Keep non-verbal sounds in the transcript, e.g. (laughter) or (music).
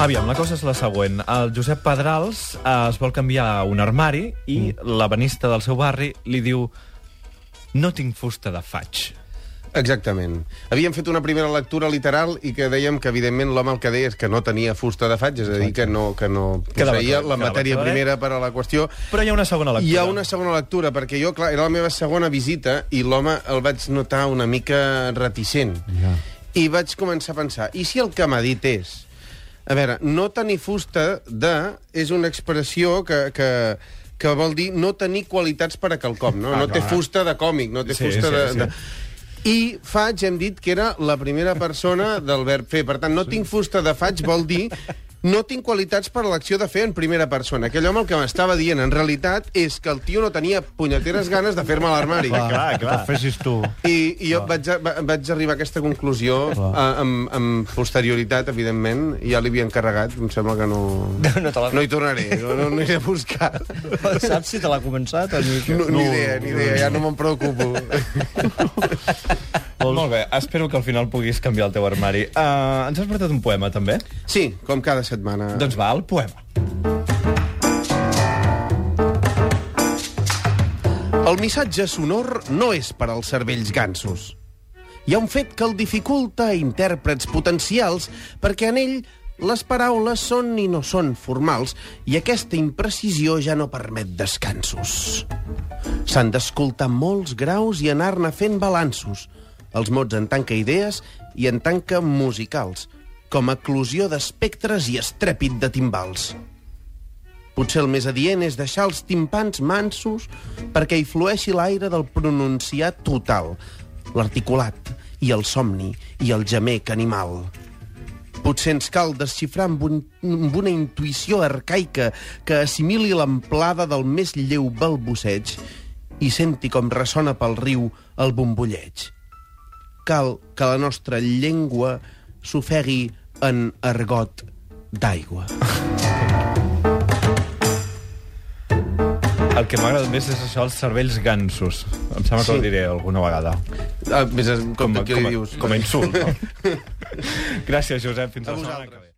la cosa és la següent. El Josep Pedrals eh, es vol canviar un armari i mm. l'ebenista del seu barri li diu no tinc fusta de faig. Exactament. Havíem fet una primera lectura literal i que dèiem que, evidentment, l'home el que deia és que no tenia fusta de faig, és a dir, que no, que no posseïa clar, la matèria clar, eh? primera per a la qüestió. Però hi ha una segona lectura. Hi ha una segona lectura, perquè jo, clar, era la meva segona visita i l'home el vaig notar una mica reticent. Ja. I vaig començar a pensar, i si el que m'ha dit és... A veure, no tenir fusta de és una expressió que, que, que vol dir no tenir qualitats per a quelcom, no? Ah, no té fusta de còmic, no té Sí, fusta sí, de... sí. de... I faig, hem dit que era la primera persona del verb fer. Per tant, no tinc fusta de faig vol dir no tinc qualitats per a l'acció de fer en primera persona. Aquell home el que m'estava dient, en realitat, és que el tio no tenia punyeteres ganes de fer-me a l'armari. Clar, clar. Que te'l fessis tu. I, i jo vaig, a, va- vaig arribar a aquesta conclusió Clar. a, amb, amb posterioritat, evidentment. Ja li havia encarregat, em sembla que no... No te l'ha- No hi tornaré, no, no, no hi he a buscar. Saps si te l'ha començat? O ni... No, ni idea, ni idea, ja no me'n preocupo. (laughs) Molt bé, espero que al final puguis canviar el teu armari. Uh, ens has portat un poema, també? Sí, com cada setmana. Doncs va, el poema. El missatge sonor no és per als cervells gansos. Hi ha un fet que el dificulta a intèrprets potencials perquè en ell les paraules són i no són formals i aquesta imprecisió ja no permet descansos. S'han d'escoltar molts graus i anar-ne fent balanços, els mots en que idees i en que musicals, com eclosió d'espectres i estrèpit de timbals. Potser el més adient és deixar els timpans mansos perquè hi flueixi l'aire del pronunciat total, l'articulat i el somni i el gemec animal. Potser ens cal desxifrar amb, un, amb una intuïció arcaica que assimili l'amplada del més lleu balbuceig i senti com ressona pel riu el bombolleig. Cal que la nostra llengua s'ofegui en argot d'aigua. El que m'ha agradat més és això, els cervells gansos. Em sembla que Sí. ho diré alguna vegada. Ah, més, com, com, com, li a- dius? com a insult. No? (laughs) Gràcies, Josep. Fins A la setmana vosaltres. que ve.